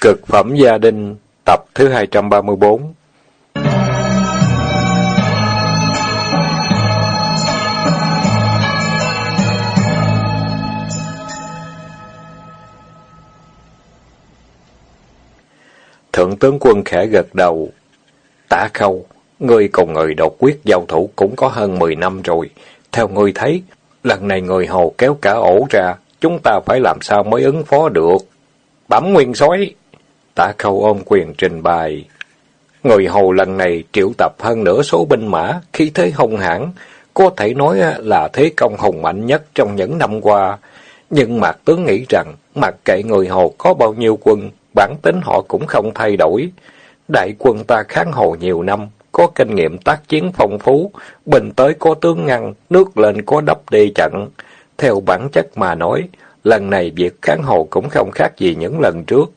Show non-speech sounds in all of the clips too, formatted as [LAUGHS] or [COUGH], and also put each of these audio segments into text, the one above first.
Cực phẩm gia đình, tập thứ 234 Thượng tướng quân khẽ gật đầu. Tả khâu, ngươi cùng người đột quyết giao thủ cũng có hơn 10 năm rồi. Theo ngươi thấy, lần này người hồ kéo cả ổ ra, chúng ta phải làm sao mới ứng phó được? Bẩm nguyên sói Tả khâu ôm quyền trình bày. Người hầu lần này triệu tập hơn nửa số binh mã, khi thế hung hãn, có thể nói là thế công hùng mạnh nhất trong những năm qua. Nhưng Mạc Tướng nghĩ rằng, mặc kệ người Hồ có bao nhiêu quân, bản tính họ cũng không thay đổi. Đại quân ta kháng Hồ nhiều năm, có kinh nghiệm tác chiến phong phú, bình tới có tướng ngăn, nước lên có đắp đê chặn. Theo bản chất mà nói, lần này việc kháng Hồ cũng không khác gì những lần trước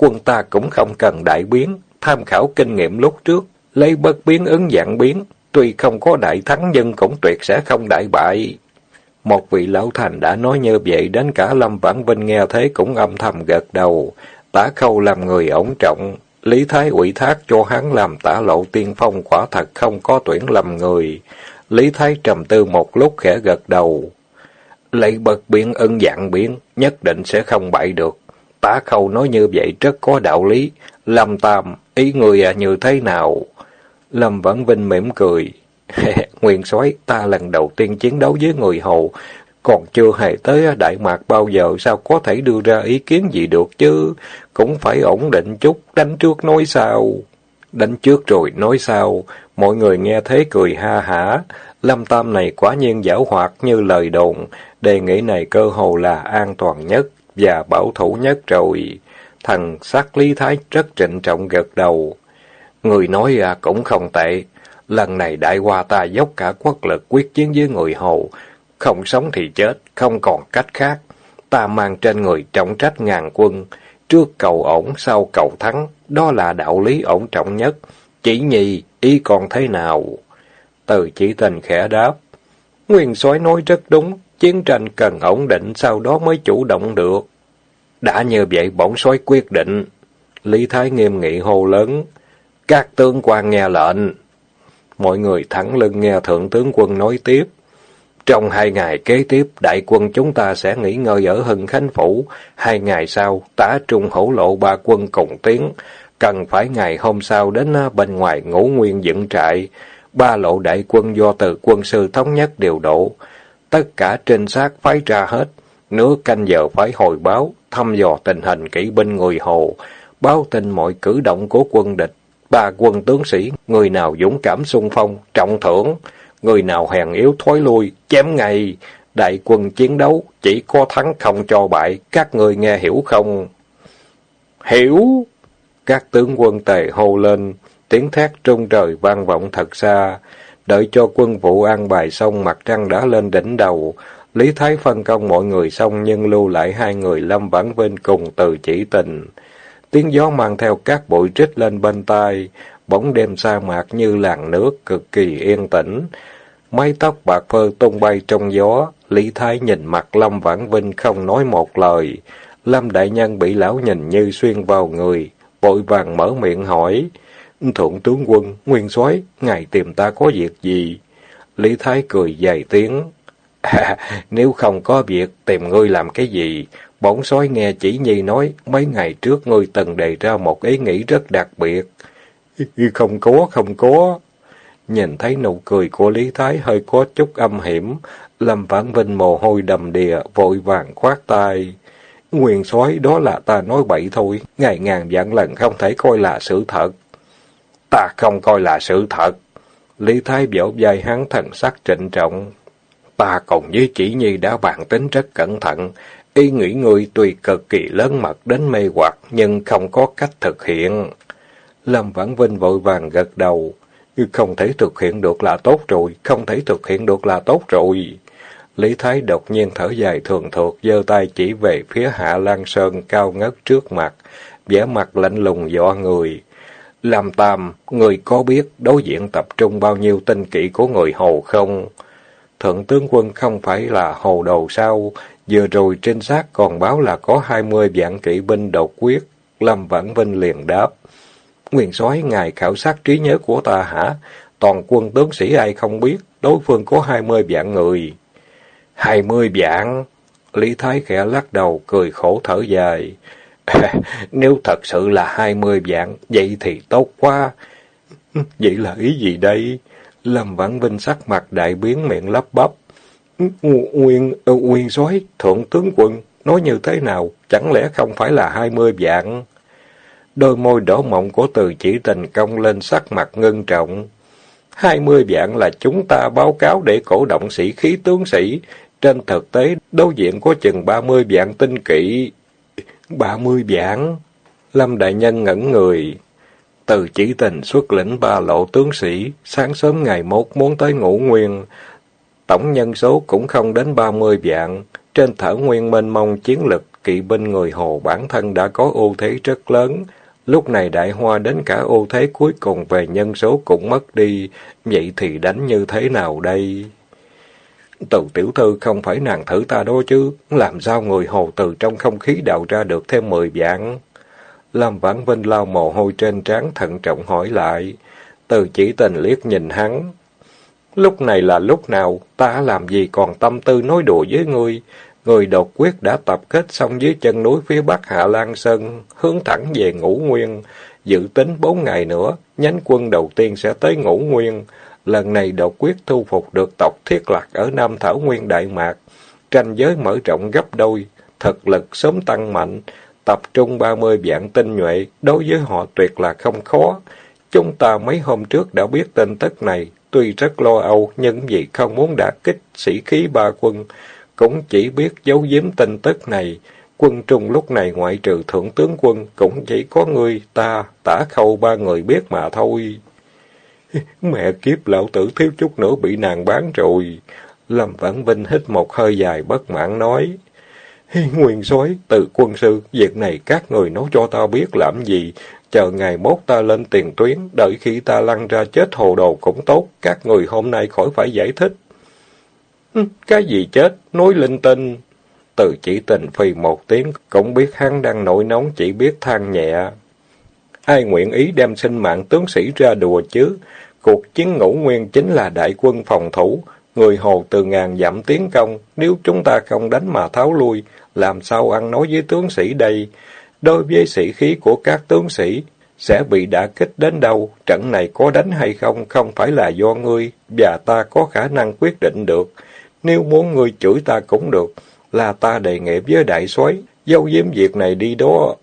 quân ta cũng không cần đại biến, tham khảo kinh nghiệm lúc trước, lấy bất biến ứng dạng biến, tuy không có đại thắng nhưng cũng tuyệt sẽ không đại bại. Một vị lão thành đã nói như vậy đến cả Lâm Vãn Vinh nghe thế cũng âm thầm gật đầu, tả khâu làm người ổn trọng, Lý Thái ủy thác cho hắn làm tả lộ tiên phong quả thật không có tuyển lầm người. Lý Thái trầm tư một lúc khẽ gật đầu. Lấy bật biến ân dạng biến, nhất định sẽ không bại được. Tả khâu nói như vậy rất có đạo lý. Lâm Tam, ý người à như thế nào? Lâm Vãn Vinh mỉm cười. [LAUGHS] Nguyên soái ta lần đầu tiên chiến đấu với người Hầu, còn chưa hề tới Đại Mạc bao giờ sao có thể đưa ra ý kiến gì được chứ? Cũng phải ổn định chút, đánh trước nói sao? Đánh trước rồi nói sao? Mọi người nghe thế cười ha hả. Lâm Tam này quả nhiên giảo hoạt như lời đồn, đề nghị này cơ hồ là an toàn nhất và bảo thủ nhất rồi. Thần sắc Lý Thái rất trịnh trọng gật đầu. Người nói à cũng không tệ. Lần này đại hoa ta dốc cả quốc lực quyết chiến với người Hồ. Không sống thì chết, không còn cách khác. Ta mang trên người trọng trách ngàn quân. Trước cầu ổn, sau cầu thắng. Đó là đạo lý ổn trọng nhất. Chỉ nhì, ý còn thế nào? Từ chỉ tình khẽ đáp. Nguyên soái nói rất đúng, chiến tranh cần ổn định sau đó mới chủ động được. Đã như vậy bổn soái quyết định. Lý Thái nghiêm nghị hô lớn. Các tướng quan nghe lệnh. Mọi người thẳng lưng nghe thượng tướng quân nói tiếp. Trong hai ngày kế tiếp, đại quân chúng ta sẽ nghỉ ngơi ở Hưng Khánh Phủ. Hai ngày sau, tá trung hổ lộ ba quân cùng tiến. Cần phải ngày hôm sau đến à, bên ngoài ngũ nguyên dựng trại. Ba lộ đại quân do từ quân sư thống nhất điều độ. Tất cả trinh sát phái ra hết. Nửa canh giờ phải hồi báo, thăm dò tình hình kỹ binh người Hồ, báo tin mọi cử động của quân địch. Ba quân tướng sĩ, người nào dũng cảm xung phong, trọng thưởng, người nào hèn yếu thối lui, chém ngay. Đại quân chiến đấu, chỉ có thắng không cho bại, các người nghe hiểu không? Hiểu! Các tướng quân tề hô lên, tiếng thét trung trời vang vọng thật xa. Đợi cho quân vụ an bài xong, mặt trăng đã lên đỉnh đầu, Lý Thái phân công mọi người xong nhưng lưu lại hai người Lâm Vãn Vinh cùng từ chỉ tình. Tiếng gió mang theo các bụi trích lên bên tai, bóng đêm sa mạc như làn nước cực kỳ yên tĩnh. Mái tóc bạc phơ tung bay trong gió, Lý Thái nhìn mặt Lâm Vãn Vinh không nói một lời. Lâm Đại Nhân bị lão nhìn như xuyên vào người, vội vàng mở miệng hỏi. Thượng tướng quân, nguyên soái ngài tìm ta có việc gì? Lý Thái cười dài tiếng. À, [LAUGHS] nếu không có việc, tìm ngươi làm cái gì? Bổn sói nghe chỉ nhi nói, mấy ngày trước ngươi từng đề ra một ý nghĩ rất đặc biệt. [LAUGHS] Không có, không có. Nhìn thấy nụ cười của Lý Thái hơi có chút âm hiểm, Lâm Vãn Vinh mồ hôi đầm đìa, vội vàng khoát tay. Nguyên soái đó là ta nói bậy thôi, ngày ngàn vạn lần không thể coi là sự thật. Ta không coi là sự thật. Lý Thái vỗ vai hắn thần sắc trịnh trọng. Ta còn với chỉ nhi đã bàn tính rất cẩn thận. Ý nghĩ người tuy cực kỳ lớn mật đến mê hoặc, nhưng không có cách thực hiện. Lâm Vãn Vinh vội vàng gật đầu. Không thể thực hiện được là tốt rồi, không thể thực hiện được là tốt rồi. Lý Thái đột nhiên thở dài thường thuộc, giơ tay chỉ về phía Hạ Lan Sơn cao ngất trước mặt, vẻ mặt lạnh lùng dọa người. Làm tàm, người có biết đối diện tập trung bao nhiêu tinh kỵ của người Hồ không? Thượng tướng quân không phải là hồ đầu sao, vừa rồi trinh sát còn báo là có hai mươi vạn kỵ binh đột quyết. Lâm Vãn Vinh liền đáp. Nguyên soái ngài khảo sát trí nhớ của ta hả? Toàn quân tướng sĩ ai không biết, đối phương có hai mươi vạn người. Hai mươi vạn? Lý Thái khẽ lắc đầu, cười khổ thở dài. [LAUGHS] Nếu thật sự là hai mươi vạn, vậy thì tốt quá. [LAUGHS] Vậy là ý gì đây? Lâm Vãn Vinh sắc mặt đại biến miệng lắp bắp. Nguyên, ờ, nguyên soái thượng tướng quân, nói như thế nào, chẳng lẽ không phải là hai mươi vạn? Đôi môi đỏ mộng của từ chỉ tình công lên sắc mặt ngưng trọng. Hai mươi vạn là chúng ta báo cáo để cổ động sĩ khí tướng sĩ. Trên thực tế, đối diện có chừng ba mươi vạn tinh kỵ. Ba mươi vạn? Lâm Đại Nhân ngẩn người. Từ chỉ tình xuất lĩnh ba lộ tướng sĩ, sáng sớm ngày mốt muốn tới ngũ nguyên. Tổng nhân số cũng không đến ba mươi vạn. Trên thở nguyên mênh mông chiến lực, kỵ binh người Hồ bản thân đã có ưu thế rất lớn. Lúc này đại hoa đến cả ưu thế cuối cùng về nhân số cũng mất đi, vậy thì đánh như thế nào đây? Từ tiểu thư không phải nàng thử ta đó chứ, làm sao người hồ từ trong không khí đạo ra được thêm mười vạn? Lâm Vãn Vinh lau mồ hôi trên trán thận trọng hỏi lại. Từ chỉ tình liếc nhìn hắn. Lúc này là lúc nào, ta làm gì còn tâm tư nói đùa với ngươi. Người đột quyết đã tập kết xong dưới chân núi phía bắc Hạ Lan Sơn, hướng thẳng về Ngũ Nguyên. Dự tính bốn ngày nữa, nhánh quân đầu tiên sẽ tới Ngũ Nguyên. Lần này đột quyết thu phục được tộc Thiết Lạc ở Nam Thảo Nguyên Đại Mạc. Tranh giới mở rộng gấp đôi, thực lực sớm tăng mạnh, tập trung ba mươi vạn tinh nhuệ, đối với họ tuyệt là không khó. Chúng ta mấy hôm trước đã biết tin tức này, tuy rất lo âu, nhưng vì không muốn đả kích sĩ khí ba quân, cũng chỉ biết giấu giếm tin tức này. Quân trung lúc này ngoại trừ thượng tướng quân, cũng chỉ có người ta, tả khâu ba người biết mà thôi. [LAUGHS] Mẹ kiếp lão tử thiếu chút nữa bị nàng bán rồi. Lâm Vãn Vinh hít một hơi dài bất mãn nói. Nguyên soái từ quân sư, việc này các người nói cho ta biết làm gì. Chờ ngày mốt ta lên tiền tuyến, đợi khi ta lăn ra chết hồ đồ cũng tốt. Các người hôm nay khỏi phải giải thích. Cái gì chết? Nói linh tinh. Từ chỉ tình phì một tiếng, cũng biết hắn đang nổi nóng, chỉ biết than nhẹ. Ai nguyện ý đem sinh mạng tướng sĩ ra đùa chứ? Cuộc chiến ngũ nguyên chính là đại quân phòng thủ, người hồ từ ngàn giảm tiến công, nếu chúng ta không đánh mà tháo lui, làm sao ăn nói với tướng sĩ đây? Đối với sĩ khí của các tướng sĩ, sẽ bị đả kích đến đâu, trận này có đánh hay không, không phải là do ngươi, và ta có khả năng quyết định được. Nếu muốn ngươi chửi ta cũng được, là ta đề nghị với đại soái dâu diếm việc này đi đó.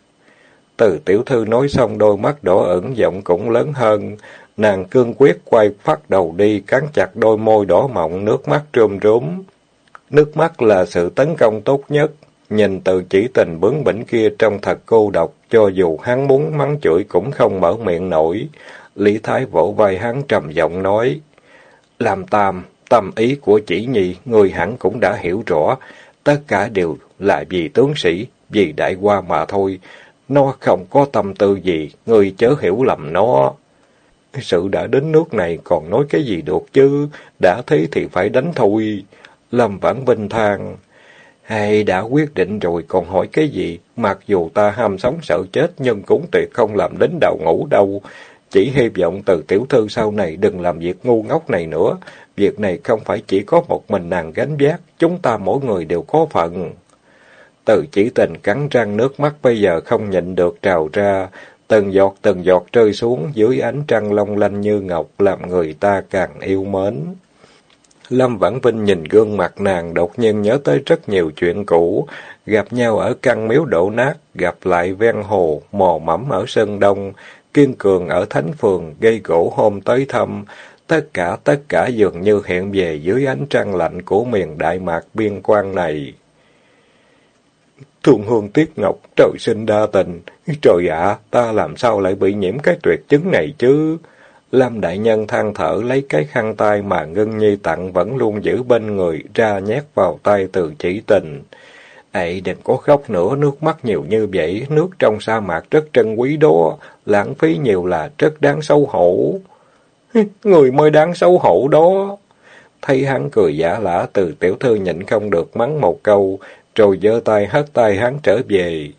Từ tiểu thư nói xong đôi mắt đỏ ẩn giọng cũng lớn hơn, nàng cương quyết quay phát đầu đi, cắn chặt đôi môi đỏ mọng, nước mắt trơm rúm. Nước mắt là sự tấn công tốt nhất. Nhìn từ chỉ tình bướng bỉnh kia trong thật cô độc, cho dù hắn muốn mắng chửi cũng không mở miệng nổi. Lý Thái vỗ vai hắn trầm giọng nói, Làm tam, tâm ý của chỉ nhi, người hẳn cũng đã hiểu rõ, tất cả đều là vì tướng sĩ, vì đại qua mà thôi. Nó không có tâm tư gì, người chớ hiểu lầm nó. Sự đã đến nước này còn nói cái gì được chứ, đã thế thì phải đánh thôi. Lâm Vãn Vinh than, hay đã quyết định rồi còn hỏi cái gì, mặc dù ta ham sống sợ chết nhưng cũng tuyệt không làm đến đầu ngủ đâu. Chỉ hy vọng từ tiểu thư sau này đừng làm việc ngu ngốc này nữa. Việc này không phải chỉ có một mình nàng gánh vác, chúng ta mỗi người đều có phận. Từ chỉ tình cắn răng nước mắt bây giờ không nhịn được trào ra, từng giọt từng giọt rơi xuống dưới ánh trăng long lanh như ngọc làm người ta càng yêu mến. Lâm Vãn Vinh nhìn gương mặt nàng đột nhiên nhớ tới rất nhiều chuyện cũ, gặp nhau ở căn miếu đổ nát, gặp lại ven hồ, mò mẫm ở Sơn Đông, kiên cường ở Thánh Phường, gây gỗ hôm tới thăm, tất cả tất cả dường như hiện về dưới ánh trăng lạnh của miền Đại Mạc biên quan này. Thương hương tiếc ngọc, trời sinh đa tình. Trời ạ, ta làm sao lại bị nhiễm cái tuyệt chứng này chứ? Lâm Đại Nhân than thở lấy cái khăn tay mà Ngân Nhi tặng vẫn luôn giữ bên người, ra nhét vào tay từ chỉ tình. Ê, đừng có khóc nữa, nước mắt nhiều như vậy, nước trong sa mạc rất trân quý đó, lãng phí nhiều là rất đáng xấu hổ. [LAUGHS] Người mới đáng xấu hổ đó. Thấy hắn cười giả lả từ tiểu thư nhịn không được mắng một câu, rồi giơ tay hất tay hắn trở về.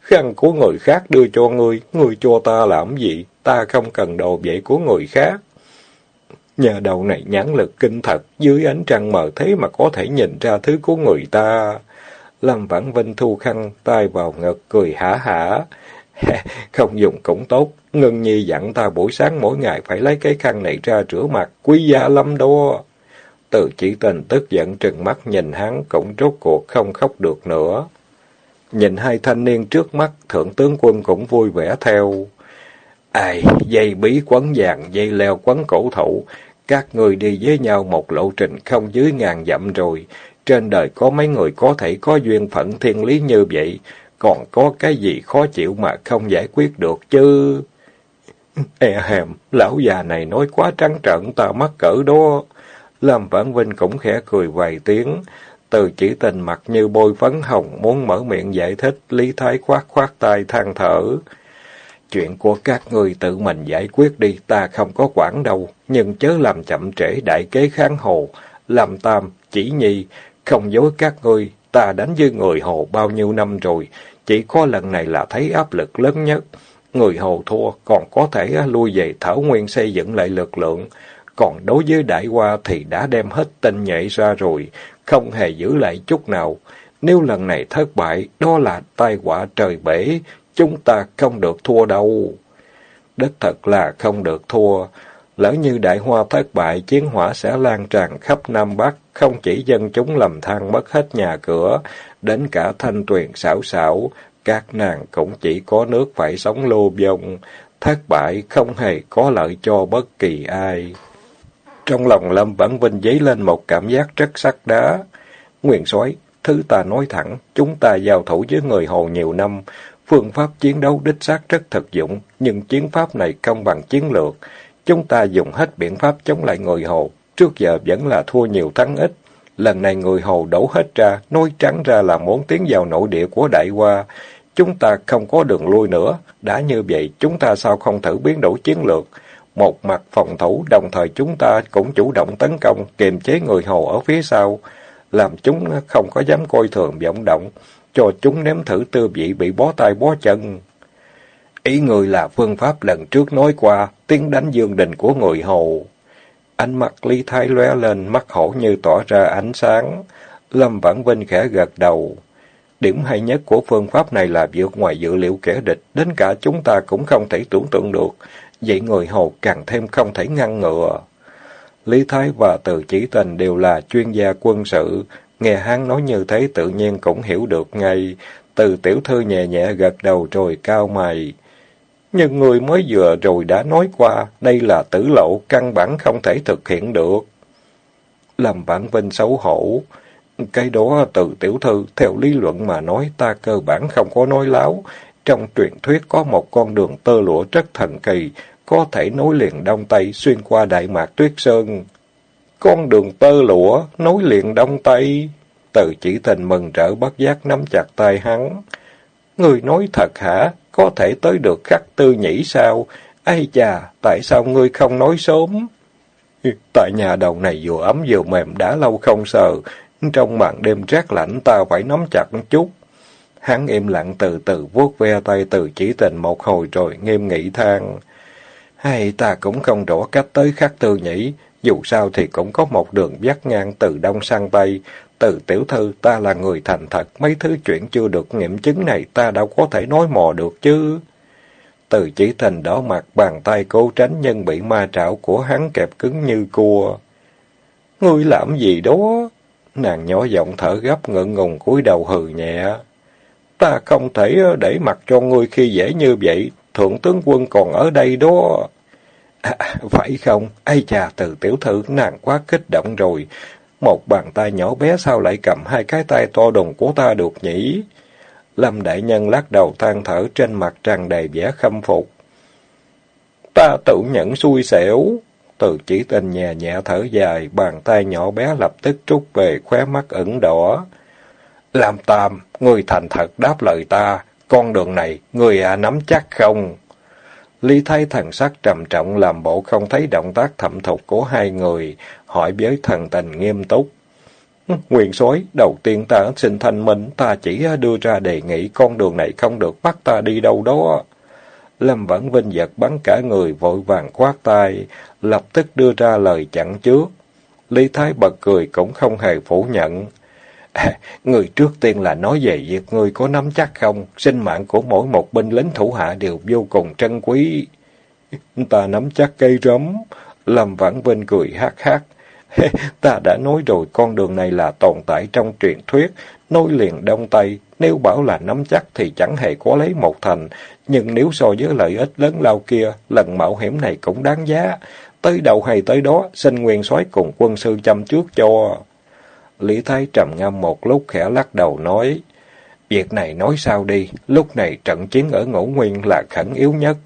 Khăn của người khác đưa cho ngươi, ngươi cho ta làm gì? Ta không cần đồ vậy của người khác. Nhà đầu này nhãn lực kinh thật, dưới ánh trăng mờ thế mà có thể nhìn ra thứ của người ta. Lâm Vãn Vinh thu khăn, tay vào ngực, cười hả hả. [LAUGHS] không dùng cũng tốt, Ngân Nhi dặn ta buổi sáng mỗi ngày phải lấy cái khăn này ra rửa mặt, quý giá lắm đó. Từ chỉ tình tức giận trừng mắt nhìn hắn, cũng rốt cuộc không khóc được nữa. Nhìn hai thanh niên trước mắt, thượng tướng quân cũng vui vẻ theo. Ai, dây bí quấn vàng, dây leo quấn cổ thụ, các người đi với nhau một lộ trình không dưới ngàn dặm rồi. Trên đời có mấy người có thể có duyên phận thiên lý như vậy, còn có cái gì khó chịu mà không giải quyết được chứ? E hèm, lão già này nói quá trắng trợn ta mắc cỡ đó. Lâm Vãn Vinh cũng khẽ cười vài tiếng. Từ chỉ tình mặt như bôi phấn hồng, muốn mở miệng giải thích, Lý Thái khoát khoát tay than thở. Chuyện của các ngươi tự mình giải quyết đi, ta không có quản đâu, nhưng chớ làm chậm trễ đại kế kháng hồ. Làm tam, chỉ nhi, không dối các ngươi, ta đánh với người hồ bao nhiêu năm rồi, chỉ có lần này là thấy áp lực lớn nhất. Người hồ thua, còn có thể lui về Thảo Nguyên xây dựng lại lực lượng. Còn đối với đại hoa thì đã đem hết tinh nhạy ra rồi, không hề giữ lại chút nào. Nếu lần này thất bại, đó là tai họa trời bể, chúng ta không được thua đâu. Đích thật là không được thua. Lỡ như đại hoa thất bại, chiến hỏa sẽ lan tràn khắp Nam Bắc, không chỉ dân chúng lầm than mất hết nhà cửa, đến cả thanh tuyền xảo xảo, các nàng cũng chỉ có nước phải sống lô vong, thất bại không hề có lợi cho bất kỳ ai. Trong lòng Lâm Vãn Vinh dấy lên một cảm giác rất sắc đá. Nguyên soái thứ ta nói thẳng, chúng ta giao thủ với người Hồ nhiều năm, phương pháp chiến đấu đích xác rất thực dụng, nhưng chiến pháp này không bằng chiến lược. Chúng ta dùng hết biện pháp chống lại người Hồ, trước giờ vẫn là thua nhiều thắng ít. Lần này người Hồ đổ hết ra, nói trắng ra là muốn tiến vào nội địa của Đại Hoa. Chúng ta không có đường lui nữa, đã như vậy chúng ta sao không thử biến đổi chiến lược? Một mặt phòng thủ, đồng thời chúng ta cũng chủ động tấn công, kiềm chế người Hồ ở phía sau, làm chúng không có dám coi thường vọng động, cho chúng nếm thử tư vị bị bó tay bó chân. Ý người là phương pháp lần trước nói qua, tiếng đánh dương đình của người Hồ. Ánh mắt ly Thái lóe lên, mắt hổ như tỏa ra ánh sáng. Lâm Vãn Vinh khẽ gật đầu. Điểm hay nhất của phương pháp này là vượt ngoài dự liệu kẻ địch, đến cả chúng ta cũng không thể tưởng tượng được. Vậy người hầu càng thêm không thể ngăn ngừa. Lý Thái và Từ Chỉ Tình đều là chuyên gia quân sự, nghe hắn nói như thế tự nhiên cũng hiểu được ngay. Từ tiểu thư nhẹ nhẹ gật đầu rồi cao mày. Nhưng người mới vừa rồi đã nói qua, đây là tử lộ, căn bản không thể thực hiện được. Làm bản vinh xấu hổ. Cái đó từ tiểu thư, theo lý luận mà nói ta cơ bản không có nói láo. Trong truyền thuyết có một con đường tơ lụa rất thần kỳ, có thể nối liền Đông Tây xuyên qua Đại Mạc Tuyết Sơn. Con đường tơ lụa, nối liền Đông Tây. Từ chỉ tình mừng rỡ bất giác nắm chặt tay hắn. Người nói thật hả? Có thể tới được khắc tư nhĩ sao? Ây chà, tại sao ngươi không nói sớm? Tại nhà đầu này vừa ấm vừa mềm đã lâu không sờ. Trong màn đêm rét lạnh ta phải nắm chặt chút. Hắn im lặng từ từ vuốt ve tay từ chỉ tình một hồi rồi nghiêm nghị than. Hay ta cũng không rõ cách tới khắc tư nhỉ, dù sao thì cũng có một đường dắt ngang từ đông sang tây. Từ tiểu thư ta là người thành thật, mấy thứ chuyện chưa được nghiệm chứng này ta đâu có thể nói mò được chứ. Từ chỉ tình đỏ mặt bàn tay cố tránh nhân bị ma trảo của hắn kẹp cứng như cua. Ngươi làm gì đó? Nàng nhỏ giọng thở gấp ngượng ngùng cúi đầu hừ nhẹ. Ta không thể ờ, để mặt cho ngươi khi dễ như vậy, thượng tướng quân còn ở đây đó. À, phải không? Ây chà, từ tiểu thư nàng quá kích động rồi. Một bàn tay nhỏ bé sao lại cầm hai cái tay to đùng của ta được nhỉ? Lâm đại nhân lắc đầu than thở trên mặt tràn đầy vẻ khâm phục. Ta tự nhận xui xẻo. Từ chỉ tình nhẹ nhẹ thở dài, bàn tay nhỏ bé lập tức trút về khóe mắt ửng đỏ. Làm tàm, người thành thật đáp lời ta, con đường này, người à nắm chắc không? Lý thấy thần sắc trầm trọng làm bộ không thấy động tác thẩm thục của hai người, hỏi với thần tình nghiêm túc. Nguyên soái đầu tiên ta xin thanh minh, ta chỉ đưa ra đề nghị con đường này không được bắt ta đi đâu đó. Lâm Vãn Vinh giật bắn cả người vội vàng khoát tay, lập tức đưa ra lời chặn trước. Lý Thái bật cười cũng không hề phủ nhận. À, [LAUGHS] người trước tiên là nói về việc người có nắm chắc không? Sinh mạng của mỗi một binh lính thủ hạ đều vô cùng trân quý. Ta nắm chắc cây rấm, làm Vãn Vinh cười hát hát. [LAUGHS] ta đã nói rồi con đường này là tồn tại trong truyền thuyết, nối liền Đông Tây. Nếu bảo là nắm chắc thì chẳng hề có lấy một thành, nhưng nếu so với lợi ích lớn lao kia, lần mạo hiểm này cũng đáng giá. Tới đầu hay tới đó, xin nguyên soái cùng quân sư chăm trước cho. Lý Thái trầm ngâm một lúc khẽ lắc đầu nói, Việc này nói sao đi, lúc này trận chiến ở ngũ nguyên là khẩn yếu nhất,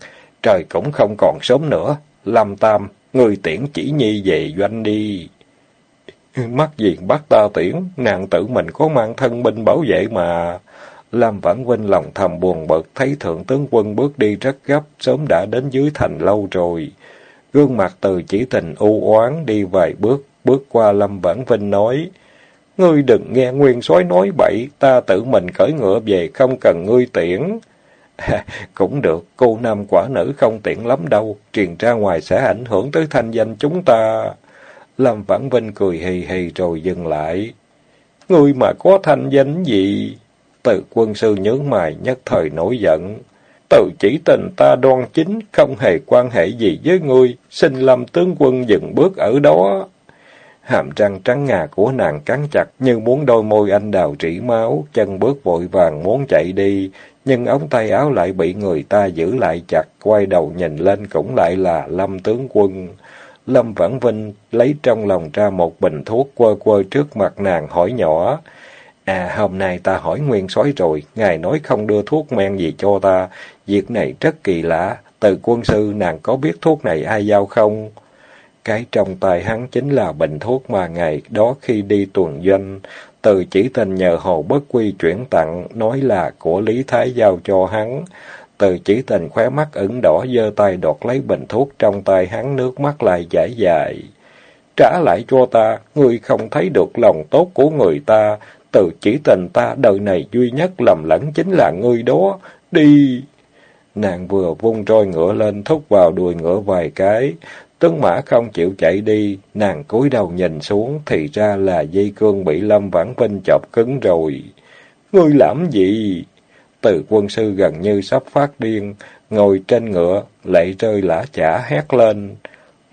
trời cũng không còn sớm nữa. Lâm Tam, người tiễn chỉ nhi về doanh đi. Mắt diện bắt ta tiễn, nàng tự mình có mang thân binh bảo vệ mà. Lam Vãn Vinh lòng thầm buồn bực, thấy thượng tướng quân bước đi rất gấp, sớm đã đến dưới thành lâu rồi. Gương mặt từ chỉ tình u oán đi vài bước, bước qua Lâm Vãn Vinh nói, Ngươi đừng nghe nguyên soái nói bậy, ta tự mình cởi ngựa về, không cần ngươi tiễn. À, [LAUGHS] cũng được, cô nam quả nữ không tiện lắm đâu, truyền ra ngoài sẽ ảnh hưởng tới thanh danh chúng ta. Lâm Vãn Vinh cười hì hì rồi dừng lại. Ngươi mà có thanh danh gì? Từ quân sư nhớ mày nhất thời nổi giận. Từ chỉ tình ta đoan chính, không hề quan hệ gì với ngươi, xin lâm tướng quân dừng bước ở đó. Hàm răng trắng ngà của nàng cắn chặt như muốn đôi môi anh đào trĩ máu, chân bước vội vàng muốn chạy đi, nhưng ống tay áo lại bị người ta giữ lại chặt, quay đầu nhìn lên cũng lại là Lâm tướng quân. Lâm Vãn Vinh lấy trong lòng ra một bình thuốc quơ quơ trước mặt nàng hỏi nhỏ. À, hôm nay ta hỏi nguyên soái rồi, ngài nói không đưa thuốc men gì cho ta. Việc này rất kỳ lạ, từ quân sư nàng có biết thuốc này ai giao không? Cái trong tay hắn chính là bình thuốc mà ngày đó khi đi tuần doanh, từ chỉ tình nhờ hồ bất quy chuyển tặng, nói là của Lý Thái giao cho hắn. Từ chỉ tình khóe mắt ửng đỏ giơ tay đọt lấy bình thuốc trong tay hắn nước mắt lại giải dài. Trả lại cho ta, ngươi không thấy được lòng tốt của người ta, từ chỉ tình ta đời này duy nhất lầm lẫn chính là ngươi đó, đi. Nàng vừa vung roi ngựa lên thúc vào đuôi ngựa vài cái, Tuấn mã không chịu chạy đi, nàng cúi đầu nhìn xuống, thì ra là dây cương bị Lâm Vãn Vinh chọc cứng rồi. Ngươi làm gì? Từ quân sư gần như sắp phát điên, ngồi trên ngựa, lệ rơi lã chả hét lên.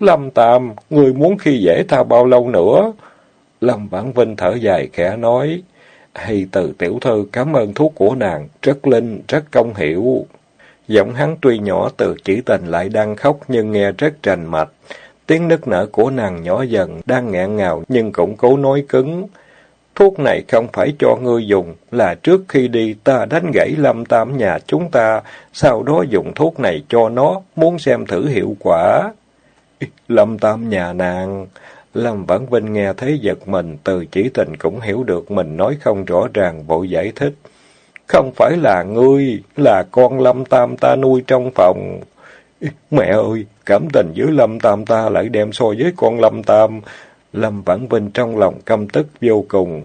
Lâm Tam, ngươi muốn khi dễ ta bao lâu nữa? Lâm Vãn Vinh thở dài khẽ nói. Hay từ tiểu thư cảm ơn thuốc của nàng, rất linh, rất công hiệu. Giọng hắn tuy nhỏ từ chỉ tình lại đang khóc nhưng nghe rất rành mạch. Tiếng nức nở của nàng nhỏ dần, đang ngẹn ngào nhưng cũng cố nói cứng. Thuốc này không phải cho ngươi dùng, là trước khi đi ta đánh gãy lâm tam nhà chúng ta, sau đó dùng thuốc này cho nó, muốn xem thử hiệu quả. Lâm tam nhà nàng... Lâm Vãn Vinh nghe thấy giật mình, từ chỉ tình cũng hiểu được mình nói không rõ ràng, bộ giải thích. Không phải là ngươi, là con Lâm Tam ta nuôi trong phòng. Mẹ ơi, cảm tình với Lâm Tam ta lại đem so với con Lâm Tam. Lâm Vãn Vinh trong lòng căm tức vô cùng.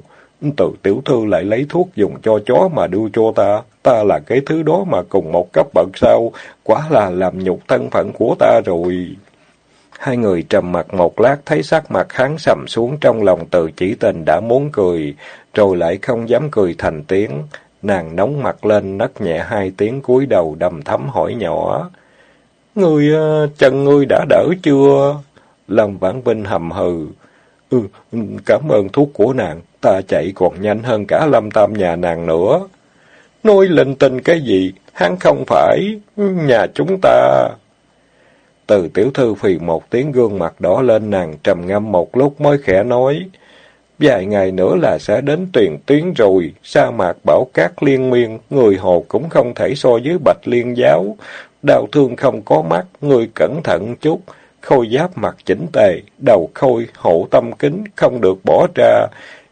Từ tiểu thư lại lấy thuốc dùng cho chó mà đưa cho ta. Ta là cái thứ đó mà cùng một cấp bậc sao? quá là làm nhục thân phận của ta rồi. Hai người trầm mặt một lát thấy sắc mặt hắn sầm xuống trong lòng từ chỉ tình đã muốn cười, rồi lại không dám cười thành tiếng. Nàng nóng mặt lên, nấc nhẹ hai tiếng cúi đầu đầm thắm hỏi nhỏ. Ngươi, chân ờ, ngươi đã đỡ chưa? Lâm Vãn Vinh hầm hừ. Ừ, cảm ơn thuốc của nàng, ta chạy còn nhanh hơn cả lâm tam nhà nàng nữa. Nói linh tinh cái gì, hắn không phải, nhà chúng ta. Từ tiểu thư phì một tiếng gương mặt đỏ lên nàng trầm ngâm một lúc mới khẽ nói. Vài ngày nữa là sẽ đến tuyển tuyến rồi, sa mạc bảo cát liên miên, người hồ cũng không thể so với bạch liên giáo. Đau thương không có mắt, người cẩn thận chút, khôi giáp mặt chỉnh tề, đầu khôi, hộ tâm kính, không được bỏ ra.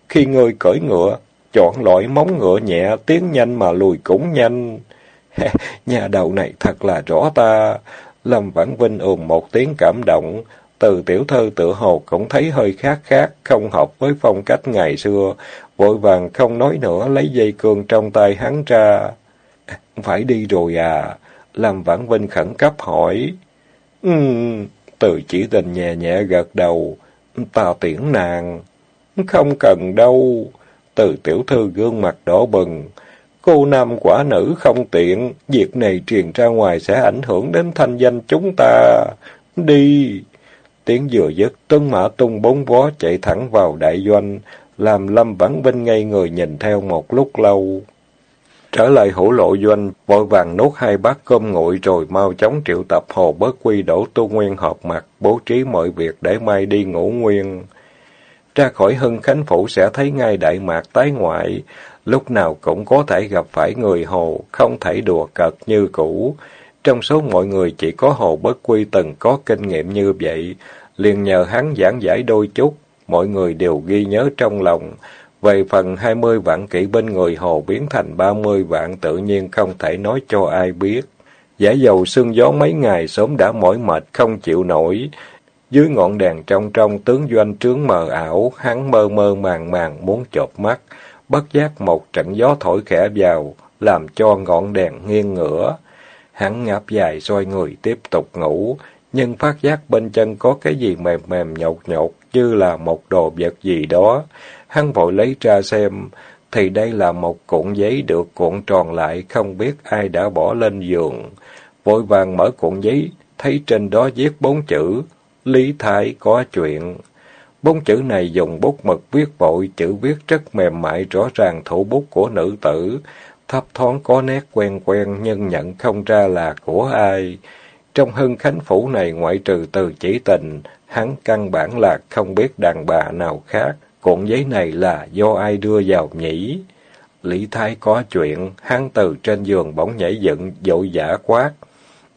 Khi người cởi ngựa, chọn loại móng ngựa nhẹ, tiến nhanh mà lùi cũng nhanh. [LAUGHS] Nhà đầu này thật là rõ ta. Lâm Vãn Vinh ồn một tiếng cảm động, từ tiểu thư tự hồ cũng thấy hơi khác khác, không hợp với phong cách ngày xưa, vội vàng không nói nữa, lấy dây cương trong tay hắn ra. Phải đi rồi à? Lâm Vãn Vinh khẩn cấp hỏi. Ừm, từ chỉ tình nhẹ nhẹ gật đầu. Ta tiễn nàng. Không cần đâu. Từ tiểu thư gương mặt đỏ bừng. Cô nam quả nữ không tiện. Việc này truyền ra ngoài sẽ ảnh hưởng đến thanh danh chúng ta. Đi. Tiếng vừa dứt, tuấn mã tung bốn vó chạy thẳng vào đại doanh, làm Lâm Vãn Vinh ngay người nhìn theo một lúc lâu. Trở lại hủ lộ doanh, vội vàng nốt hai bát cơm nguội rồi mau chóng triệu tập hồ bớt quy đổ tu nguyên họp mặt, bố trí mọi việc để mai đi ngủ nguyên. Ra khỏi hưng khánh phủ sẽ thấy ngay đại mạc tái ngoại, lúc nào cũng có thể gặp phải người hồ, không thể đùa cợt như cũ. Trong số mọi người chỉ có hồ bất quy từng có kinh nghiệm như vậy, liền nhờ hắn giảng giải đôi chút, mọi người đều ghi nhớ trong lòng. Về phần hai mươi vạn kỵ bên người hồ biến thành ba mươi vạn tự nhiên không thể nói cho ai biết. Giả dầu sương gió mấy ngày sớm đã mỏi mệt không chịu nổi. Dưới ngọn đèn trong trong tướng doanh trướng mờ ảo, hắn mơ mơ màng màng muốn chộp mắt. Bất giác một trận gió thổi khẽ vào, làm cho ngọn đèn nghiêng ngửa. Hắn ngáp dài xoay người tiếp tục ngủ, nhưng phát giác bên chân có cái gì mềm mềm nhột nhột, như là một đồ vật gì đó. Hắn vội lấy ra xem, thì đây là một cuộn giấy được cuộn tròn lại, không biết ai đã bỏ lên giường. Vội vàng mở cuộn giấy, thấy trên đó viết bốn chữ, Lý Thái có chuyện. Bốn chữ này dùng bút mực viết vội, chữ viết rất mềm mại rõ ràng thủ bút của nữ tử, thấp thoáng có nét quen quen nhưng nhận không ra là của ai. Trong hưng khánh phủ này ngoại trừ từ chỉ tình, hắn căn bản là không biết đàn bà nào khác. Cuộn giấy này là do ai đưa vào nhỉ? Lý Thái có chuyện, hắn từ trên giường bỗng nhảy dựng, dội giả quát.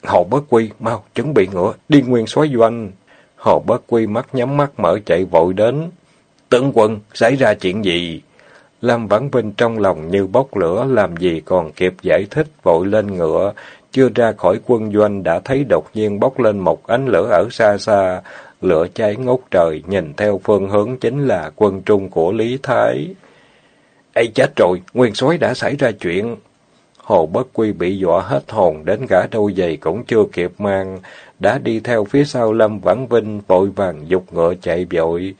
Hồ Bất Quy, mau, chuẩn bị ngựa, đi nguyên xoáy doanh. Hồ Bất Quy mắt nhắm mắt mở chạy vội đến. Tướng quân, xảy ra chuyện gì? Lâm Vãn Vinh trong lòng như bốc lửa, làm gì còn kịp giải thích, vội lên ngựa. Chưa ra khỏi quân doanh đã thấy đột nhiên bốc lên một ánh lửa ở xa xa, lửa cháy ngút trời, nhìn theo phương hướng chính là quân trung của Lý Thái. Ây chết rồi, nguyên soái đã xảy ra chuyện. Hồ Bất Quy bị dọa hết hồn, đến gã đôi giày cũng chưa kịp mang, đã đi theo phía sau Lâm Vãn Vinh, vội vàng dục ngựa chạy vội.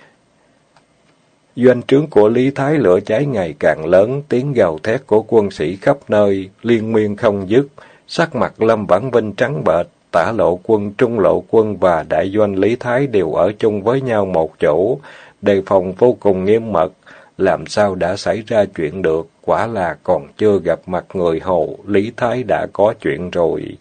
Doanh trướng của Lý Thái lửa cháy ngày càng lớn, tiếng gào thét của quân sĩ khắp nơi, liên miên không dứt, sắc mặt Lâm Vãn Vinh trắng bệch, tả lộ quân, trung lộ quân và đại doanh Lý Thái đều ở chung với nhau một chỗ, đề phòng vô cùng nghiêm mật. Làm sao đã xảy ra chuyện được, quả là còn chưa gặp mặt người hầu Lý Thái đã có chuyện rồi.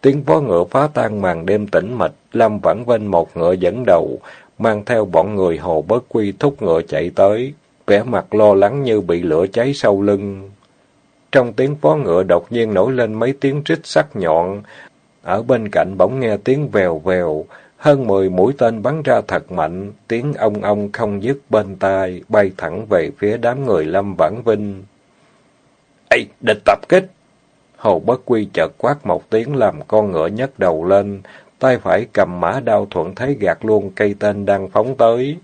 Tiếng vó ngựa phá tan màn đêm tĩnh mịch, Lâm Vãn Vinh một ngựa dẫn đầu, mang theo bọn người Hồ Bất Quy thúc ngựa chạy tới, vẻ mặt lo lắng như bị lửa cháy sau lưng. Trong tiếng vó ngựa đột nhiên nổi lên mấy tiếng rít sắc nhọn, ở bên cạnh bỗng nghe tiếng vèo vèo, hơn mười mũi tên bắn ra thật mạnh, tiếng ong ong không dứt bên tai, bay thẳng về phía đám người Lâm Vãn Vinh. Ê, địch tập kích! Hồ Bất Quy chợt quát một tiếng làm con ngựa nhấc đầu lên, tay phải cầm mã đao thuận thấy gạt luôn cây tên đang phóng tới.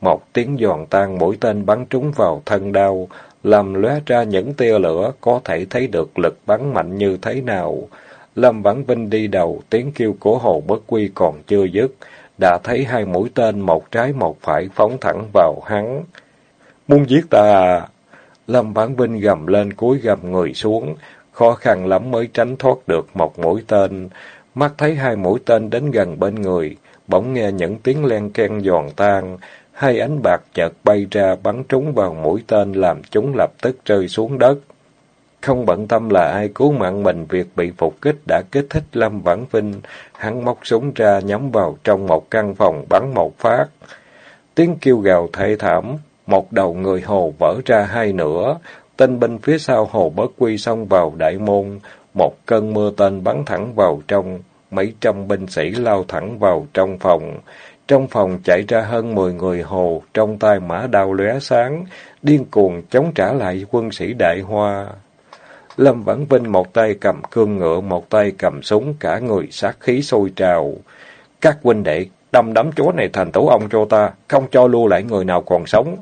Một tiếng giòn tan mũi tên bắn trúng vào thân đao, làm lóe ra những tia lửa, có thể thấy được lực bắn mạnh như thế nào. Lâm Vãn Vinh đi đầu, tiếng kêu của Hồ Bất Quy còn chưa dứt, đã thấy hai mũi tên một trái một phải phóng thẳng vào hắn. Muốn giết ta à? Lâm Vãn Vinh gầm lên cúi gầm người xuống, khó khăn lắm mới tránh thoát được một mũi tên. Mắt thấy hai mũi tên đến gần bên người, bỗng nghe những tiếng len ken giòn tan, hai ánh bạc chợt bay ra bắn trúng vào mũi tên làm chúng lập tức rơi xuống đất. Không bận tâm là ai cứu mạng mình, việc bị phục kích đã kích thích Lâm Vãn Vinh. Hắn móc súng ra nhắm vào trong một căn phòng bắn một phát. Tiếng kêu gào thê thảm, một đầu người hồ vỡ ra hai nửa. Tên binh phía sau hồ bất quy xông vào đại môn. Một cơn mưa tên bắn thẳng vào trong. Mấy trăm binh sĩ lao thẳng vào trong phòng. Trong phòng chạy ra hơn mười người hồ, trong tay mã đao lóe sáng, điên cuồng chống trả lại quân sĩ đại hoa. Lâm Vãn Vinh một tay cầm cương ngựa, một tay cầm súng, cả người sát khí sôi trào. Các huynh đệ, đâm đấm chúa này thành tổ ông cho ta, không cho lưu lại người nào còn sống.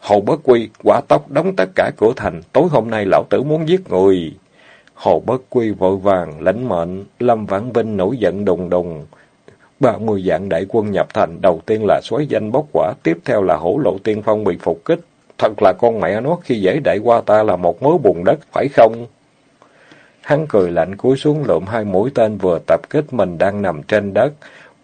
Hồ Bất Quy, quả tóc đóng tất cả cửa thành, tối hôm nay lão tử muốn giết người. Hồ Bất Quy vội vàng, lãnh mệnh, Lâm Vãn Vinh nổi giận đùng đùng. ba mươi vạn đại quân nhập thành, đầu tiên là xoáy danh bốc quả, tiếp theo là hổ lộ tiên phong bị phục kích. Thật là con mẹ nó khi dễ đại qua ta là một mớ bùn đất, phải không? Hắn cười lạnh cúi xuống lượm hai mũi tên vừa tập kích mình đang nằm trên đất.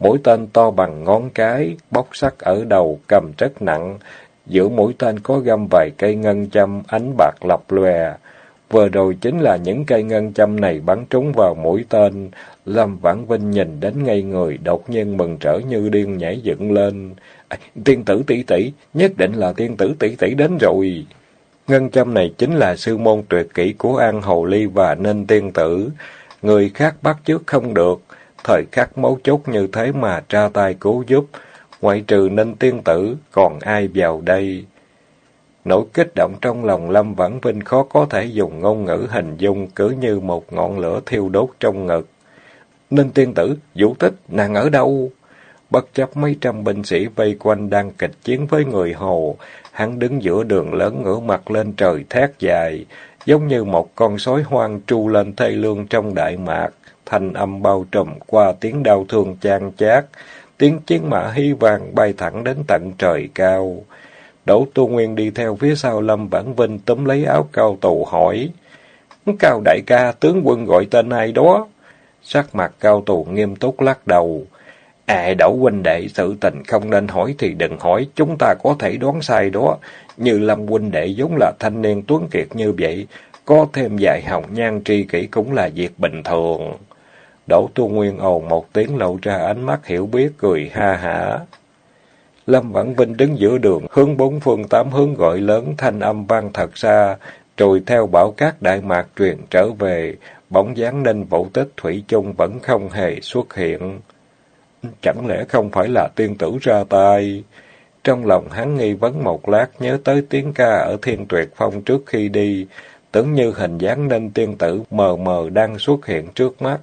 Mũi tên to bằng ngón cái, bóc sắt ở đầu, cầm rất nặng. Giữa mũi tên có găm vài cây ngân châm, ánh bạc lập lòe. Vừa rồi chính là những cây ngân châm này bắn trúng vào mũi tên. Lâm Vãn Vinh nhìn đến ngay người, đột nhiên mừng trở như điên nhảy dựng lên. À, tiên tử tỷ tỷ, nhất định là tiên tử tỷ tỷ đến rồi. Ngân châm này chính là sư môn tuyệt kỹ của An Hầu Ly và Ninh Tiên Tử. Người khác bắt trước không được, thời khắc mấu chốt như thế mà tra tay cố giúp. Ngoại trừ Ninh Tiên Tử, còn ai vào đây? Nỗi kích động trong lòng Lâm Vãn Vinh khó có thể dùng ngôn ngữ hình dung cứ như một ngọn lửa thiêu đốt trong ngực. Ninh Tiên Tử, Vũ Tích, nàng ở đâu? Bất chấp mấy trăm binh sĩ vây quanh đang kịch chiến với người Hồ, hắn đứng giữa đường lớn ngửa mặt lên trời thét dài, giống như một con sói hoang tru lên thê lương trong đại mạc, thanh âm bao trùm qua tiếng đau thương chan chát, tiếng chiến mã hy vàng bay thẳng đến tận trời cao. Đỗ Tu Nguyên đi theo phía sau Lâm Vãn Vinh túm lấy áo cao tù hỏi. Cao đại ca, tướng quân gọi tên ai đó? Sắc mặt cao tù nghiêm túc lắc đầu. À, Đỗ huynh đệ, sự tình không nên hỏi thì đừng hỏi, chúng ta có thể đoán sai đó. Như Lâm huynh đệ giống là thanh niên tuấn kiệt như vậy, có thêm vài hồng nhan tri kỷ cũng là việc bình thường. Đỗ Tu Nguyên ồn một tiếng lộ ra ánh mắt hiểu biết, cười ha hả. Lâm Vãn Vinh đứng giữa đường, hướng bốn phương tám hướng gọi lớn, thanh âm vang thật xa, rồi theo bảo các đại mạc truyền trở về, bóng dáng ninh vũ tích thủy chung vẫn không hề xuất hiện. Chẳng lẽ không phải là tiên tử ra tay? Trong lòng hắn nghi vấn một lát nhớ tới tiếng ca ở thiên tuyệt phong trước khi đi, tưởng như hình dáng ninh tiên tử mờ mờ đang xuất hiện trước mắt,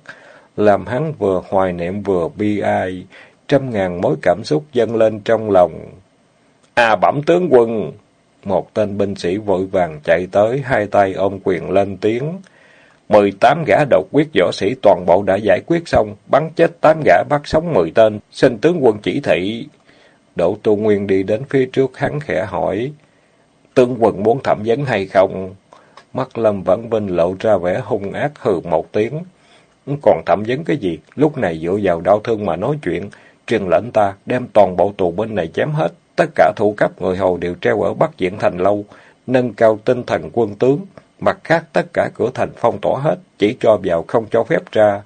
làm hắn vừa hoài niệm vừa bi ai, trăm ngàn mối cảm xúc dâng lên trong lòng. À bẩm tướng quân! Một tên binh sĩ vội vàng chạy tới, hai tay ôm quyền lên tiếng. Mười tám gã độc quyết võ sĩ toàn bộ đã giải quyết xong, bắn chết tám gã bắt sống mười tên, xin tướng quân chỉ thị. Đỗ Tu Nguyên đi đến phía trước hắn khẽ hỏi, tướng quân muốn thẩm vấn hay không? Mắt Lâm Vãn Vinh lộ ra vẻ hung ác hừ một tiếng. Còn thẩm vấn cái gì? Lúc này dựa vào đau thương mà nói chuyện. Truyền lệnh ta đem toàn bộ tù binh này chém hết. Tất cả thủ cấp người hầu đều treo ở Bắc Diện Thành lâu. Nâng cao tinh thần quân tướng. Mặt khác tất cả cửa thành phong tỏa hết. Chỉ cho vào không cho phép ra.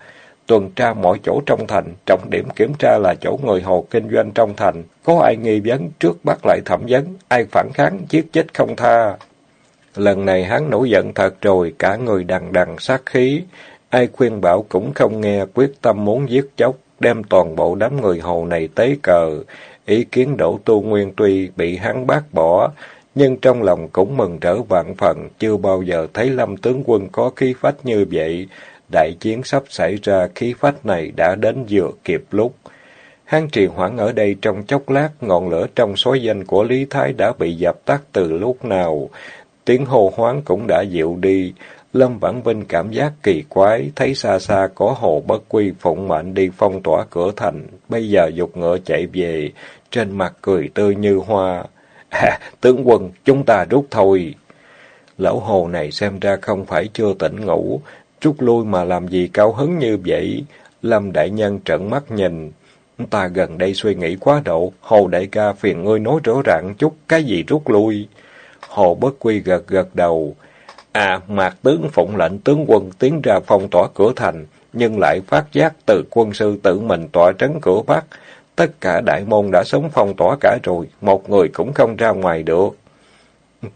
Tuần tra mọi chỗ trong thành. Trọng điểm kiểm tra là chỗ người hầu kinh doanh trong thành. Có ai nghi vấn trước bắt lại thẩm vấn. Ai phản kháng giết chết không tha. Lần này hắn nổi giận thật rồi, cả người đằng đằng sát khí. Ai khuyên bảo cũng không nghe, quyết tâm muốn giết chóc, đem toàn bộ đám người hầu này tế cờ. Ý kiến đổ tu nguyên tuy bị hắn bác bỏ, nhưng trong lòng cũng mừng rỡ vạn phần, chưa bao giờ thấy lâm tướng quân có khí phách như vậy. Đại chiến sắp xảy ra, khí phách này đã đến vừa kịp lúc. Hắn trì hoãn ở đây trong chốc lát, ngọn lửa trong số danh của Lý Thái đã bị dập tắt từ lúc nào. Tiếng hô hoáng cũng đã dịu đi. Lâm Vãn Vinh cảm giác kỳ quái, thấy xa xa có hồ bất quy phụng mệnh đi phong tỏa cửa thành, bây giờ dục ngựa chạy về, trên mặt cười tươi như hoa. [LAUGHS] À, tướng quân, chúng ta rút thôi. Lão hồ này xem ra không phải chưa tỉnh ngủ, rút lui mà làm gì cao hứng như vậy. Lâm đại nhân trợn mắt nhìn. Ta gần đây suy nghĩ quá độ, hồ đại ca phiền ngươi nói rõ ràng chút, cái gì rút lui. Hồ bất quy gật gật đầu. À, mạc tướng phụng lệnh tướng quân tiến ra phong tỏa cửa thành, nhưng lại phát giác từ quân sư tự mình tỏa trấn cửa bắc. Tất cả đại môn đã sống phong tỏa cả rồi, một người cũng không ra ngoài được.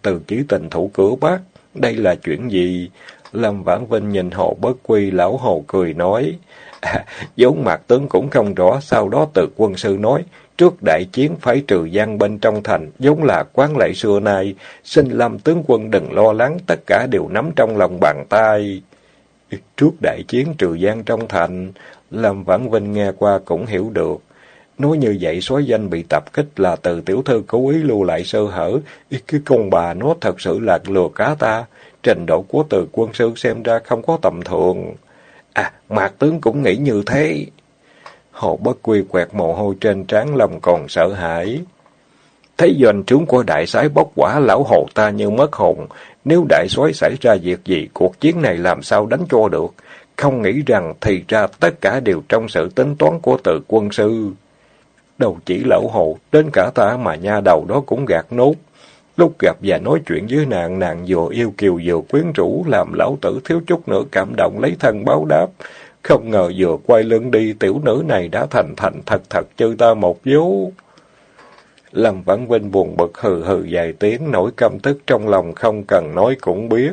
Từ chỉ tình thủ cửa bắc, đây là chuyện gì? Lâm Vãn Vinh nhìn hồ bất quy, lão hồ cười nói. [LAUGHS] À, vốn tướng cũng không rõ, sau đó từ quân sư nói, Trước đại chiến phải trừ gian bên trong thành, vốn là quán lệ xưa nay, xin lâm tướng quân đừng lo lắng, tất cả đều nắm trong lòng bàn tay. Trước đại chiến trừ gian trong thành, Lâm Vãn Vinh nghe qua cũng hiểu được. Nói như vậy xóa danh bị tập kích là từ tiểu thư cố ý lưu lại sơ hở. Cái con bà nó thật sự là lừa cá ta. Trình độ của từ quân sư xem ra không có tầm thường. À, mạc tướng cũng nghĩ như thế. Hồ bất quy quẹt mồ hôi trên trán lòng còn sợ hãi. Thấy doanh trướng của đại sái bốc quả lão hồ ta như mất hồn. Nếu đại soái xảy ra việc gì, cuộc chiến này làm sao đánh cho được? Không nghĩ rằng thì ra tất cả đều trong sự tính toán của tự quân sư. Đầu chỉ lão hồ, đến cả ta mà nha đầu đó cũng gạt nốt. Lúc gặp và nói chuyện với nàng, nàng vừa yêu kiều vừa quyến rũ, làm lão tử thiếu chút nữa cảm động lấy thân báo đáp. Không ngờ vừa quay lưng đi, tiểu nữ này đã thành thành thật thật chư ta một dấu. Lâm Vãn Vinh buồn bực hừ hừ vài tiếng, nỗi căm tức trong lòng không cần nói cũng biết.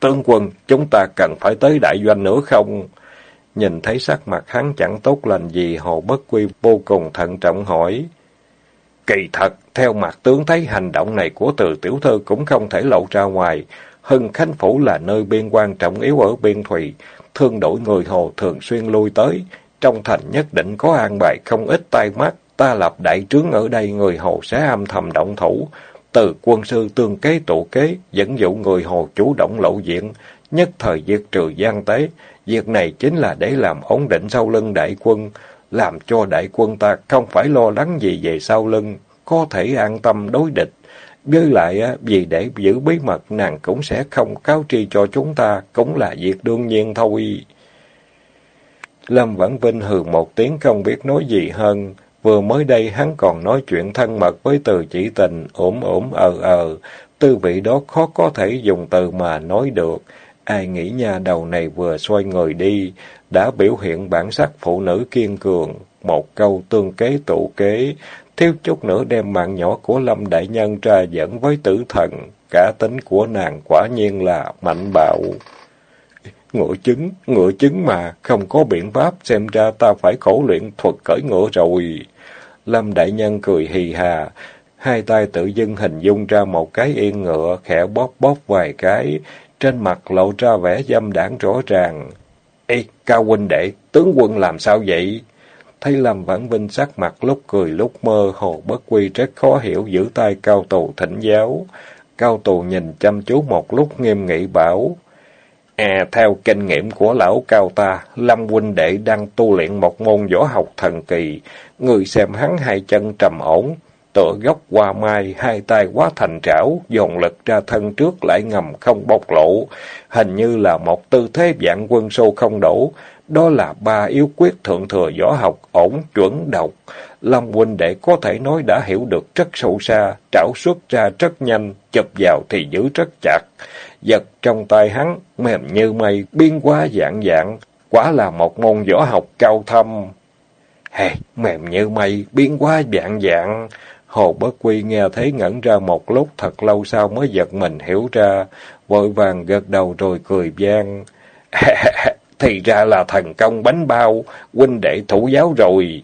Tướng quân, chúng ta cần phải tới đại doanh nữa không? Nhìn thấy sắc mặt hắn chẳng tốt lành gì, Hồ Bất Quy vô cùng thận trọng hỏi. Kỳ thật, theo mặt tướng thấy hành động này của từ tiểu thư cũng không thể lộ ra ngoài. Hưng Khánh Phủ là nơi biên quan trọng yếu ở biên thủy thương đổi người Hồ thường xuyên lui tới. Trong thành nhất định có an bài không ít tai mắt, ta lập đại trướng ở đây người Hồ sẽ âm thầm động thủ. Từ quân sư tương kế tụ kế, dẫn dụ người Hồ chủ động lộ diện, nhất thời diệt trừ gian tế. Việc này chính là để làm ổn định sau lưng đại quân, làm cho đại quân ta không phải lo lắng gì về sau lưng, có thể an tâm đối địch. Với lại, vì để giữ bí mật, nàng cũng sẽ không cáo tri cho chúng ta, cũng là việc đương nhiên thôi. Lâm Vãn Vinh hừ một tiếng không biết nói gì hơn. Vừa mới đây hắn còn nói chuyện thân mật với từ chỉ tình, ổm ổm ờ ờ. Tư vị đó khó có thể dùng từ mà nói được. Ai nghĩ nhà đầu này vừa xoay người đi, đã biểu hiện bản sắc phụ nữ kiên cường. Một câu tương kế tụ kế, thiếu chút nữa đem mạng nhỏ của Lâm Đại Nhân ra dẫn với tử thần. Cả tính của nàng quả nhiên là mạnh bạo. Ngựa chứng, ngựa chứng mà, không có biện pháp, xem ra ta phải khổ luyện thuật cởi ngựa rồi. Lâm Đại Nhân cười hì hà, hai tay tự dưng hình dung ra một cái yên ngựa, khẽ bóp bóp vài cái, trên mặt lộ ra vẻ dâm đảng rõ ràng. Ê, Cao huynh đệ, tướng quân làm sao vậy? Thấy Lâm Vãn Vinh sắc mặt lúc cười lúc mơ, Hồ Bất Quy rất khó hiểu giữ tay Cao Tù thỉnh giáo. Cao Tù nhìn chăm chú một lúc nghiêm nghị bảo. À, theo kinh nghiệm của lão cao ta, Lâm huynh đệ đang tu luyện một môn võ học thần kỳ. Người xem hắn hai chân trầm ổn, tựa gốc hoa mai, hai tay quá thành trảo, dồn lực ra thân trước lại ngầm không bộc lộ, hình như là một tư thế dạng quân sâu không đổ. Đó là ba yếu quyết thượng thừa võ học, ổn, chuẩn, độc. Lâm huynh đệ có thể nói đã hiểu được rất sâu xa, trảo xuất ra rất nhanh, chụp vào thì giữ rất chặt. Giật trong tay hắn, mềm như mây, biến hóa dạng dạng, quả là một môn võ học cao thâm. Hey, mềm như mây, biến hóa dạng dạng. Hồ Bất Quy nghe thấy ngẩn ra một lúc thật lâu sau mới giật mình hiểu ra, vội vàng gật đầu rồi cười gian. [LAUGHS] Thì ra là thần công bánh bao, huynh đệ thủ giáo rồi.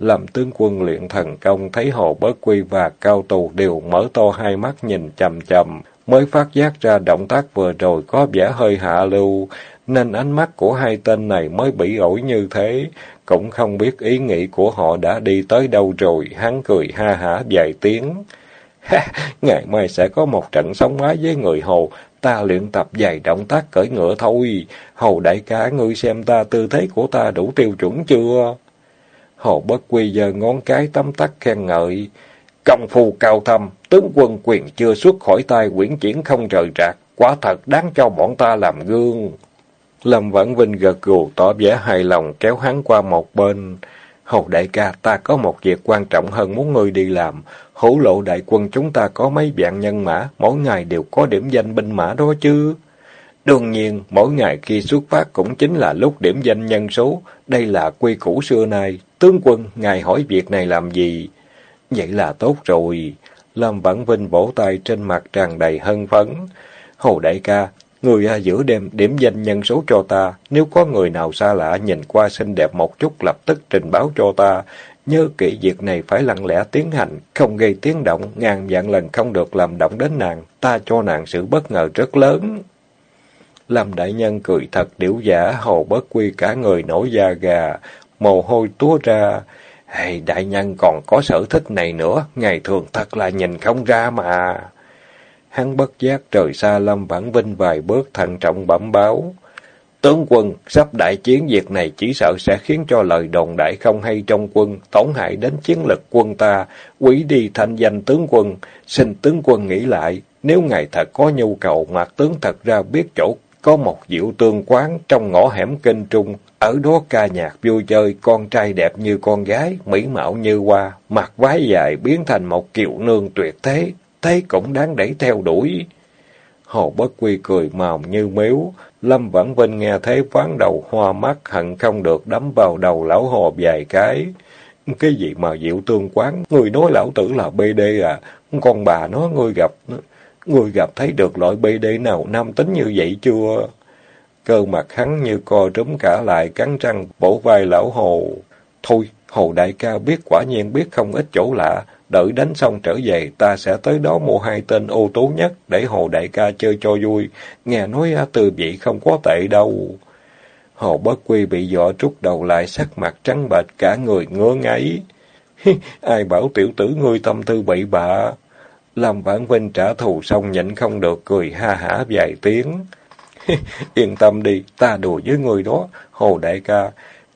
Làm tướng quân luyện thần công thấy Hồ bớt Quy và Cao Tù đều mở to hai mắt nhìn chầm chầm, mới phát giác ra động tác vừa rồi có vẻ hơi hạ lưu, nên ánh mắt của hai tên này mới bị ổi như thế, cũng không biết ý nghĩ của họ đã đi tới đâu rồi, hắn cười ha hả vài tiếng. [LAUGHS] Ha, ngày mai sẽ có một trận sống mái với người Hồ, ta luyện tập vài động tác cởi ngựa thôi. hầu đại ca, ngươi xem ta tư thế của ta đủ tiêu chuẩn chưa? Hồ bất quy giờ ngón cái tấm tắc khen ngợi. Công phu cao thâm, tướng quân quyền chưa xuất khỏi tay quyển chuyển không rời rạc, quả thật đáng cho bọn ta làm gương. Lâm Vãn Vinh gật gù tỏ vẻ hài lòng kéo hắn qua một bên. Hầu đại ca, ta có một việc quan trọng hơn muốn ngươi đi làm. Hổ lộ đại quân chúng ta có mấy vạn nhân mã, mỗi ngày đều có điểm danh binh mã đó chứ. Đương nhiên, mỗi ngày khi xuất phát cũng chính là lúc điểm danh nhân số. Đây là quy củ xưa nay. Tướng quân, ngài hỏi việc này làm gì? Vậy là tốt rồi. Lâm Vãn Vinh vỗ tay trên mặt tràn đầy hân phấn. Hồ đại ca, Người à, giữa đêm điểm danh nhân số cho ta, nếu có người nào xa lạ nhìn qua xinh đẹp một chút lập tức trình báo cho ta. Nhớ kỹ việc này phải lặng lẽ tiến hành, không gây tiếng động, ngàn vạn lần không được làm động đến nàng, ta cho nàng sự bất ngờ rất lớn. Lâm đại nhân cười thật điểu giả, hồ bất quy cả người nổi da gà, mồ hôi túa ra. Hey, đại nhân còn có sở thích này nữa, ngày thường thật là nhìn không ra mà. Hắn bất giác trời xa Lâm Vãn Vinh vài bước thận trọng bẩm báo. Tướng quân, sắp đại chiến việc này chỉ sợ sẽ khiến cho lời đồn đại không hay trong quân, tổn hại đến chiến lực quân ta, quỷ đi thanh danh tướng quân. Xin tướng quân nghĩ lại, nếu ngài thật có nhu cầu, mặt tướng thật ra biết chỗ có một diệu tương quán trong ngõ hẻm kinh trung, ở đó ca nhạc vui chơi, con trai đẹp như con gái, mỹ mạo như hoa, mặc váy dài biến thành một kiều nương tuyệt thế, thế cũng đáng để theo đuổi. Hồ Bất Quy cười màu như miếu, Lâm Vãn Vinh nghe thế ván đầu hoa mắt hận không được đấm vào đầu lão hồ vài cái. Cái gì mà diệu tương quán, người nói lão tử là BD à, con bà nó ngươi gặp, ngươi gặp thấy được loại BD nào nam tính như vậy chưa? Cơ mặt hắn như co trúm cả lại, cắn răng, bổ vai lão hồ. Thôi, hồ đại ca biết quả nhiên biết không ít chỗ lạ, đợi đánh xong trở về, ta sẽ tới đó mua hai tên ô tố nhất, để hồ đại ca chơi cho vui. Nghe nói à, từ vị không có tệ đâu. Hồ bất quy bị dọa trút đầu lại, sắc mặt trắng bệch, cả người ngứa ngáy. Ai bảo tiểu tử ngươi tâm tư bậy bạ. Lâm Vãn Vinh trả thù xong nhịn không được cười ha hả vài tiếng. Yên tâm đi, ta đùa với người đó, Hồ Đại ca.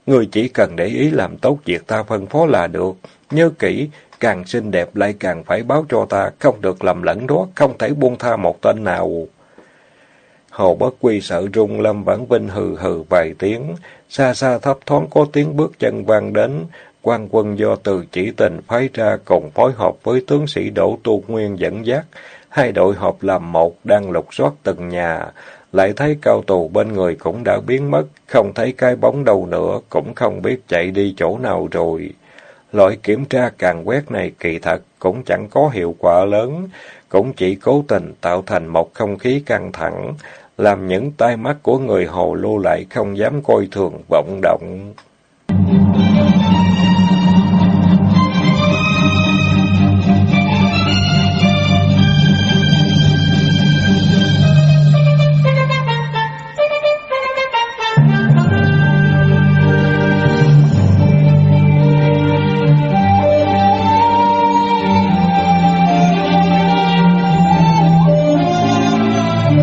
Người chỉ cần để ý làm tốt việc ta phân phó là được. Nhớ kỹ, càng xinh đẹp lại càng phải báo cho ta, không được lầm lẫn đó, không thể buông tha một tên nào. Hồ Bất Quy sợ rung Lâm Vãn Vinh hừ hừ vài tiếng, xa xa thấp thoáng có tiếng bước chân vang đến, quan quân do từ chỉ tình phái ra cùng phối hợp với tướng sĩ Đỗ Tu Nguyên dẫn dắt, hai đội họp làm một đang lục soát từng nhà, lại thấy cao tù bên người cũng đã biến mất, không thấy cái bóng đâu nữa, cũng không biết chạy đi chỗ nào rồi. Loại kiểm tra càng quét này kỳ thật cũng chẳng có hiệu quả lớn, cũng chỉ cố tình tạo thành một không khí căng thẳng, làm những tai mắt của người hồ lô lại không dám coi thường vọng động.